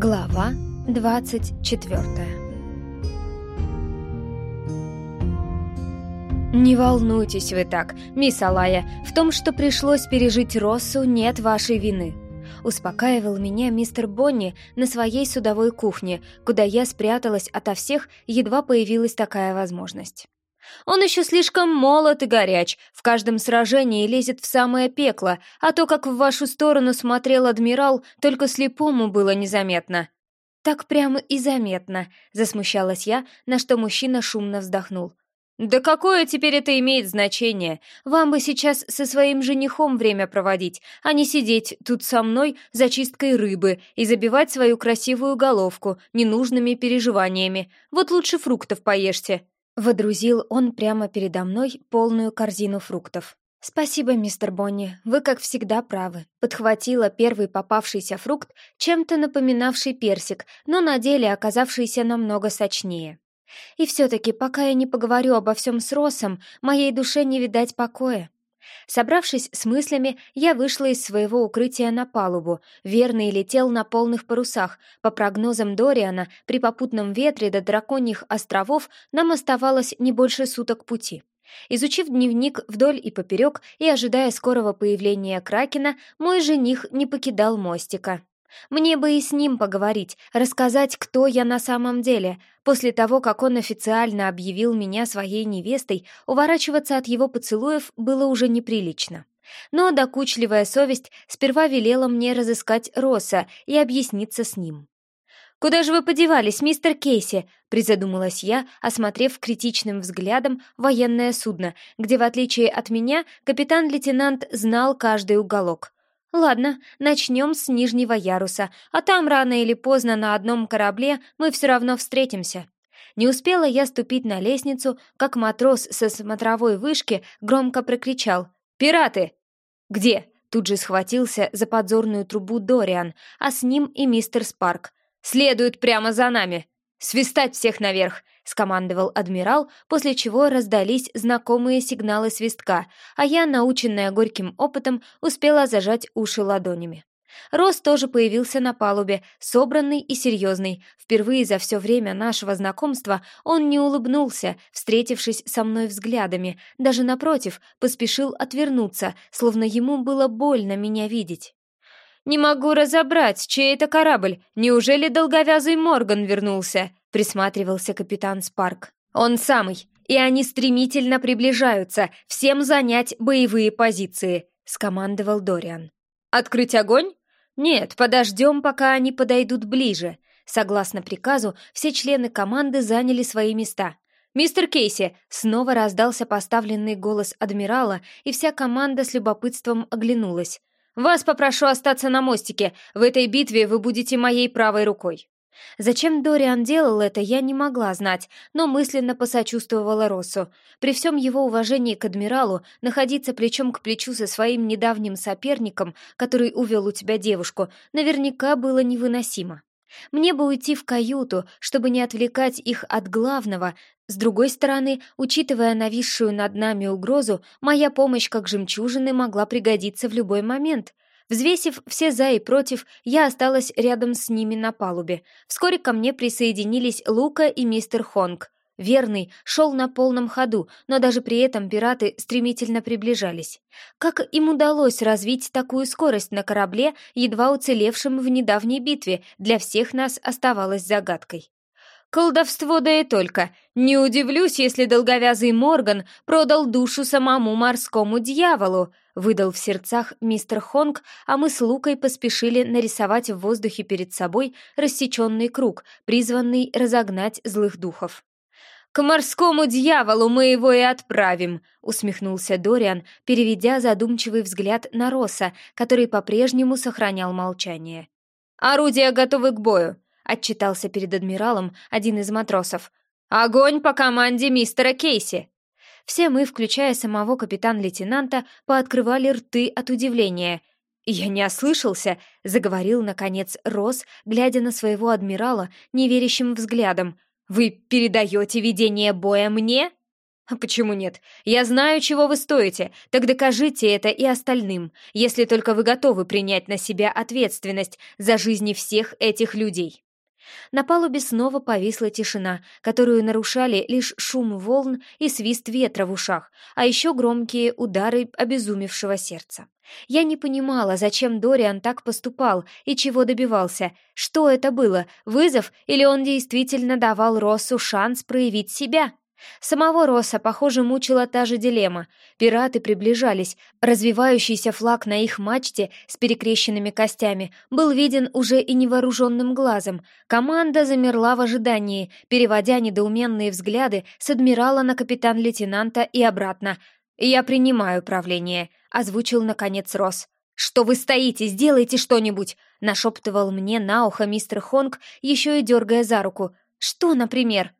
Глава 24 «Не волнуйтесь вы так, мисс Алая, в том, что пришлось пережить Россу, нет вашей вины», успокаивал меня мистер Бонни на своей судовой кухне, куда я спряталась ото всех, едва появилась такая возможность. Он еще слишком молод и горяч, в каждом сражении лезет в самое пекло, а то, как в вашу сторону смотрел адмирал, только слепому было незаметно». «Так прямо и заметно», — засмущалась я, на что мужчина шумно вздохнул. «Да какое теперь это имеет значение? Вам бы сейчас со своим женихом время проводить, а не сидеть тут со мной за чисткой рыбы и забивать свою красивую головку ненужными переживаниями. Вот лучше фруктов поешьте». Водрузил он прямо передо мной полную корзину фруктов. «Спасибо, мистер Бонни, вы, как всегда, правы». Подхватила первый попавшийся фрукт, чем-то напоминавший персик, но на деле оказавшийся намного сочнее. И все-таки, пока я не поговорю обо всем с Росом, моей душе не видать покоя. Собравшись с мыслями, я вышла из своего укрытия на палубу. Верный летел на полных парусах. По прогнозам Дориана, при попутном ветре до драконьих островов нам оставалось не больше суток пути. Изучив дневник вдоль и поперек и ожидая скорого появления Кракена, мой жених не покидал мостика. Мне бы и с ним поговорить, рассказать, кто я на самом деле. После того, как он официально объявил меня своей невестой, уворачиваться от его поцелуев было уже неприлично. Но докучливая совесть сперва велела мне разыскать Росса и объясниться с ним. «Куда же вы подевались, мистер Кейси?» — призадумалась я, осмотрев критичным взглядом военное судно, где, в отличие от меня, капитан-лейтенант знал каждый уголок. «Ладно, начнем с нижнего яруса, а там рано или поздно на одном корабле мы все равно встретимся». Не успела я ступить на лестницу, как матрос со смотровой вышки громко прокричал «Пираты!» «Где?» Тут же схватился за подзорную трубу Дориан, а с ним и мистер Спарк. «Следуют прямо за нами!» «Свистать всех наверх!» — скомандовал адмирал, после чего раздались знакомые сигналы свистка, а я, наученная горьким опытом, успела зажать уши ладонями. Рос тоже появился на палубе, собранный и серьезный. Впервые за все время нашего знакомства он не улыбнулся, встретившись со мной взглядами, даже напротив, поспешил отвернуться, словно ему было больно меня видеть. «Не могу разобрать, чей это корабль. Неужели долговязый Морган вернулся?» — присматривался капитан Спарк. «Он самый. И они стремительно приближаются. Всем занять боевые позиции», — скомандовал Дориан. «Открыть огонь?» «Нет, подождем, пока они подойдут ближе». Согласно приказу, все члены команды заняли свои места. «Мистер Кейси!» — снова раздался поставленный голос адмирала, и вся команда с любопытством оглянулась. «Вас попрошу остаться на мостике. В этой битве вы будете моей правой рукой». Зачем Дориан делал это, я не могла знать, но мысленно посочувствовала Россу. При всем его уважении к адмиралу, находиться плечом к плечу со своим недавним соперником, который увел у тебя девушку, наверняка было невыносимо. Мне бы уйти в каюту, чтобы не отвлекать их от главного. С другой стороны, учитывая нависшую над нами угрозу, моя помощь как жемчужины могла пригодиться в любой момент. Взвесив все «за» и «против», я осталась рядом с ними на палубе. Вскоре ко мне присоединились Лука и мистер Хонг. Верный шел на полном ходу, но даже при этом пираты стремительно приближались. Как им удалось развить такую скорость на корабле, едва уцелевшем в недавней битве, для всех нас оставалось загадкой. Колдовство да и только. Не удивлюсь, если долговязый Морган продал душу самому морскому дьяволу, выдал в сердцах мистер Хонг, а мы с Лукой поспешили нарисовать в воздухе перед собой рассеченный круг, призванный разогнать злых духов. «К морскому дьяволу мы его и отправим», — усмехнулся Дориан, переведя задумчивый взгляд на Росса, который по-прежнему сохранял молчание. «Орудия готовы к бою», — отчитался перед адмиралом один из матросов. «Огонь по команде мистера Кейси!» Все мы, включая самого капитан-лейтенанта, пооткрывали рты от удивления. «Я не ослышался», — заговорил, наконец, Росс, глядя на своего адмирала неверящим взглядом — «Вы передаете ведение боя мне?» «А почему нет? Я знаю, чего вы стоите, так докажите это и остальным, если только вы готовы принять на себя ответственность за жизни всех этих людей». На палубе снова повисла тишина, которую нарушали лишь шум волн и свист ветра в ушах, а еще громкие удары обезумевшего сердца. Я не понимала, зачем Дориан так поступал и чего добивался. Что это было, вызов или он действительно давал Россу шанс проявить себя? Самого Росса, похоже, мучила та же дилемма. Пираты приближались. Развивающийся флаг на их мачте с перекрещенными костями был виден уже и невооруженным глазом. Команда замерла в ожидании, переводя недоуменные взгляды с адмирала на капитан-лейтенанта и обратно. «Я принимаю правление», — озвучил, наконец, Росс. «Что вы стоите? Сделайте что-нибудь!» — нашептывал мне на ухо мистер Хонг, еще и дергая за руку. «Что, например?»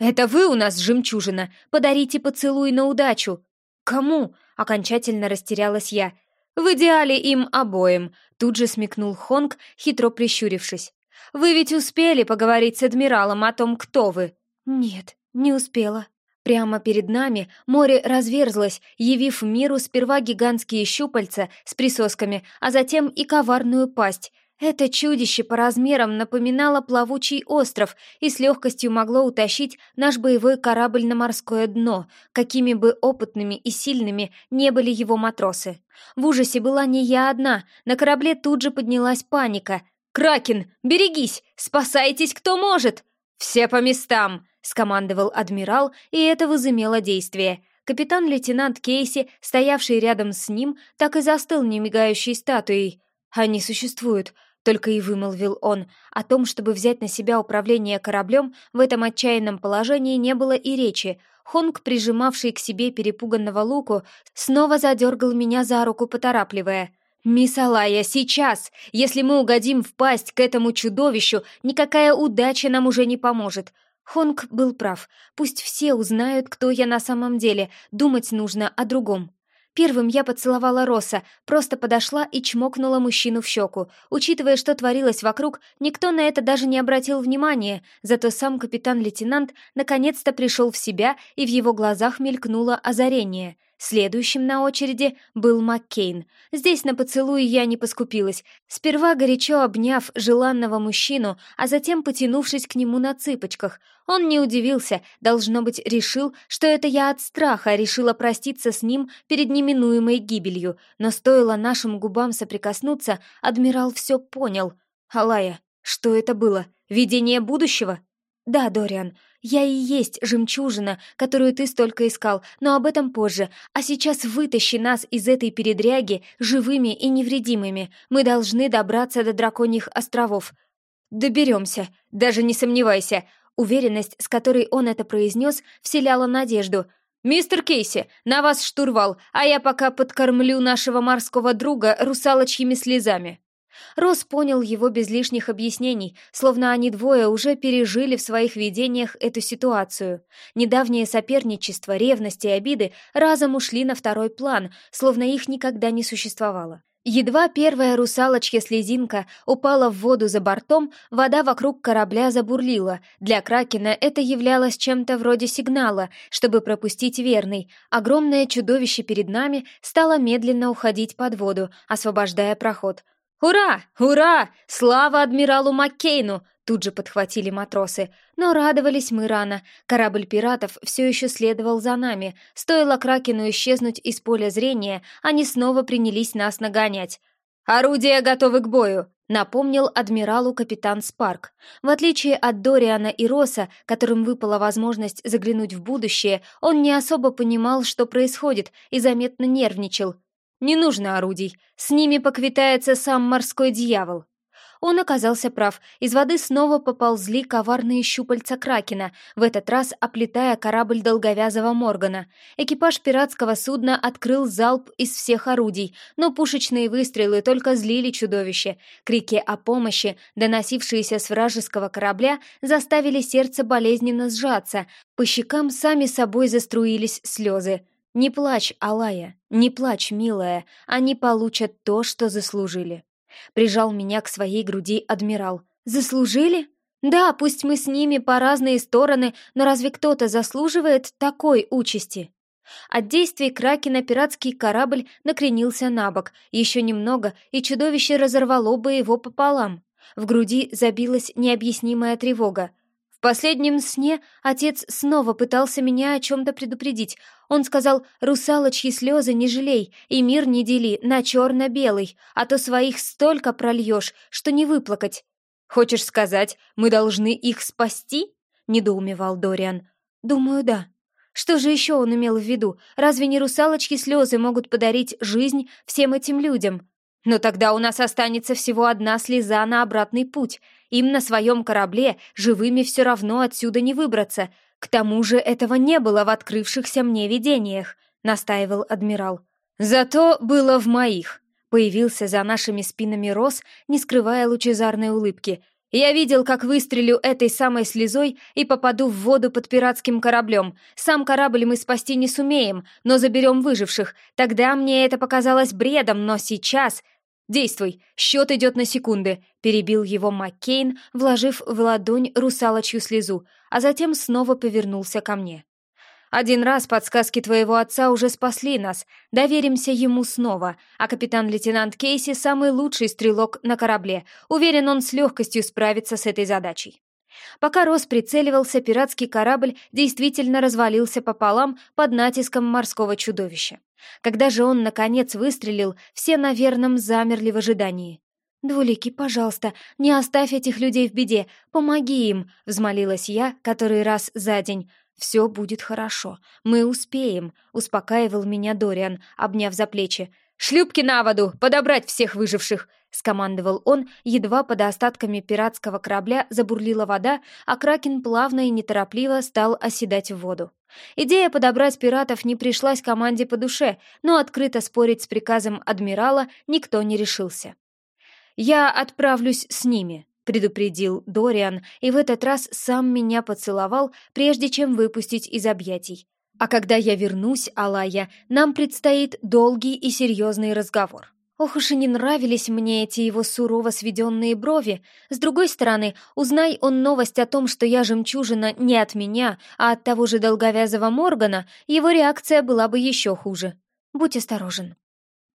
«Это вы у нас жемчужина! Подарите поцелуй на удачу!» «Кому?» — окончательно растерялась я. «В идеале им обоим», — тут же смекнул Хонг, хитро прищурившись. «Вы ведь успели поговорить с адмиралом о том, кто вы?» «Нет, не успела». Прямо перед нами море разверзлось, явив миру сперва гигантские щупальца с присосками, а затем и коварную пасть, это чудище по размерам напоминало плавучий остров и с легкостью могло утащить наш боевой корабль на морское дно, какими бы опытными и сильными не были его матросы. В ужасе была не я одна, на корабле тут же поднялась паника. «Кракен, берегись! Спасайтесь, кто может!» «Все по местам!» — скомандовал адмирал, и это возымело действие. Капитан-лейтенант Кейси, стоявший рядом с ним, так и застыл немигающей статуей. «Они существуют», только и вымолвил он. О том, чтобы взять на себя управление кораблем, в этом отчаянном положении не было и речи. Хонг, прижимавший к себе перепуганного Луку, снова задергал меня за руку, поторапливая. «Мисс Алая, сейчас! Если мы угодим в пасть к этому чудовищу, никакая удача нам уже не поможет!» Хонг был прав. Пусть все узнают, кто я на самом деле. Думать нужно о другом. Первым я поцеловала Росса, просто подошла и чмокнула мужчину в щеку. Учитывая, что творилось вокруг, никто на это даже не обратил внимания, зато сам капитан-лейтенант наконец-то пришел в себя, и в его глазах мелькнуло озарение — Следующим на очереди был Маккейн. Здесь на поцелуй я не поскупилась, сперва горячо обняв желанного мужчину, а затем потянувшись к нему на цыпочках. Он не удивился, должно быть, решил, что это я от страха решила проститься с ним перед неминуемой гибелью, но стоило нашим губам соприкоснуться, адмирал все понял. «Алая, что это было? Видение будущего?» «Да, Дориан, я и есть жемчужина, которую ты столько искал, но об этом позже. А сейчас вытащи нас из этой передряги живыми и невредимыми. Мы должны добраться до драконьих островов». «Доберемся, даже не сомневайся». Уверенность, с которой он это произнес, вселяла надежду. «Мистер Кейси, на вас штурвал, а я пока подкормлю нашего морского друга русалочьими слезами». Рос понял его без лишних объяснений, словно они двое уже пережили в своих видениях эту ситуацию. Недавнее соперничество, ревность и обиды разом ушли на второй план, словно их никогда не существовало. Едва первая русалочья-слезинка упала в воду за бортом, вода вокруг корабля забурлила. Для Кракена это являлось чем-то вроде сигнала, чтобы пропустить верный. Огромное чудовище перед нами стало медленно уходить под воду, освобождая проход — «Ура! Ура! Слава адмиралу Маккейну!» Тут же подхватили матросы. Но радовались мы рано. Корабль пиратов все еще следовал за нами. Стоило Кракену исчезнуть из поля зрения, они снова принялись нас нагонять. «Орудия готовы к бою!» — напомнил адмиралу капитан Спарк. В отличие от Дориана и Роса, которым выпала возможность заглянуть в будущее, он не особо понимал, что происходит, и заметно нервничал. Не нужно орудий, с ними поквитается сам морской дьявол. Он оказался прав, из воды снова поползли коварные щупальца Кракена, в этот раз оплетая корабль долговязого Моргана. Экипаж пиратского судна открыл залп из всех орудий, но пушечные выстрелы только злили чудовище. Крики о помощи, доносившиеся с вражеского корабля, заставили сердце болезненно сжаться, по щекам сами собой заструились слезы. «Не плачь, Алая, не плачь, милая, они получат то, что заслужили». Прижал меня к своей груди адмирал. «Заслужили?» Да, пусть мы с ними по разные стороны, но разве кто-то заслуживает такой участи? От действий Кракена пиратский корабль накренился на бок, еще немного, и чудовище разорвало бы его пополам. В груди забилась необъяснимая тревога. В последнем сне отец снова пытался меня о чем-то предупредить. Он сказал «русалочьи слезы не жалей, и мир не дели на черно-белый, а то своих столько прольешь, что не выплакать». «Хочешь сказать, мы должны их спасти?» — недоумевал Дориан. «Думаю, да». Что же еще он имел в виду? Разве не русалочки слезы могут подарить жизнь всем этим людям? Но тогда у нас останется всего одна слеза на обратный путь. Им на своем корабле живыми все равно отсюда не выбраться. К тому же этого не было в открывшихся мне видениях, настаивал адмирал. Зато было в моих. Появился за нашими спинами Рос, не скрывая лучезарной улыбки. Я видел, как выстрелю этой самой слезой и попаду в воду под пиратским кораблем. Сам корабль мы спасти не сумеем, но заберем выживших. Тогда мне это показалось бредом, но сейчас... «Действуй, счет идет на секунды», — перебил его Маккейн, вложив в ладонь русалочью слезу, а затем снова повернулся ко мне. Один раз подсказки твоего отца уже спасли нас. Доверимся ему снова. А капитан-лейтенант Кейси самый лучший стрелок на корабле. Уверен, он с легкостью справится с этой задачей. Пока Рос прицеливался, пиратский корабль действительно развалился пополам под натиском морского чудовища. Когда же он, наконец, выстрелил, все на верном замерли в ожидании. «Двуликий, пожалуйста, не оставь этих людей в беде, помоги им», — взмолилась я который раз за день. «Все будет хорошо, мы успеем», — успокаивал меня Дориан, обняв за плечи. «Шлюпки на воду! Подобрать всех выживших!» — скомандовал он, едва под остатками пиратского корабля забурлила вода, а Кракен плавно и неторопливо стал оседать в воду. Идея подобрать пиратов не пришлась команде по душе, но открыто спорить с приказом адмирала никто не решился. «Я отправлюсь с ними», предупредил Дориан, и в этот раз сам меня поцеловал, прежде чем выпустить из объятий. А когда я вернусь, Алая, нам предстоит долгий и серьезный разговор. Ох уж и не нравились мне эти его сурово сведенные брови. С другой стороны, узнай он новость о том, что я жемчужина не от меня, а от того же долговязого Моргана, его реакция была бы еще хуже. Будь осторожен.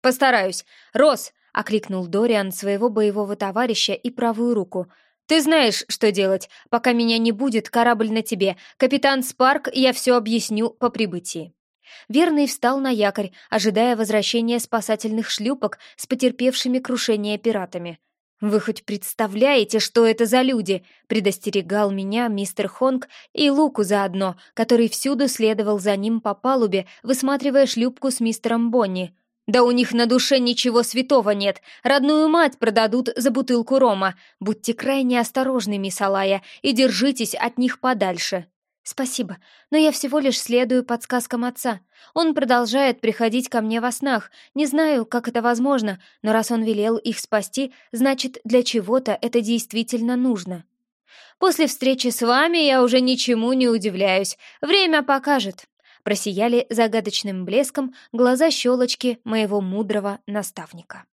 «Постараюсь. Рос, — окликнул Дориан своего боевого товарища и правую руку. «Ты знаешь, что делать. Пока меня не будет, корабль на тебе. Капитан Спарк, я все объясню по прибытии». Верный встал на якорь, ожидая возвращения спасательных шлюпок с потерпевшими крушение пиратами. «Вы хоть представляете, что это за люди?» — предостерегал меня мистер Хонг и Луку заодно, который всюду следовал за ним по палубе, высматривая шлюпку с мистером Бонни. Да у них на душе ничего святого нет. Родную мать продадут за бутылку рома. Будьте крайне осторожны, мисс Алая, и держитесь от них подальше. Спасибо, но я всего лишь следую подсказкам отца. Он продолжает приходить ко мне во снах. Не знаю, как это возможно, но раз он велел их спасти, значит, для чего-то это действительно нужно. После встречи с вами я уже ничему не удивляюсь. Время покажет просияли загадочным блеском глаза щелочки моего мудрого наставника.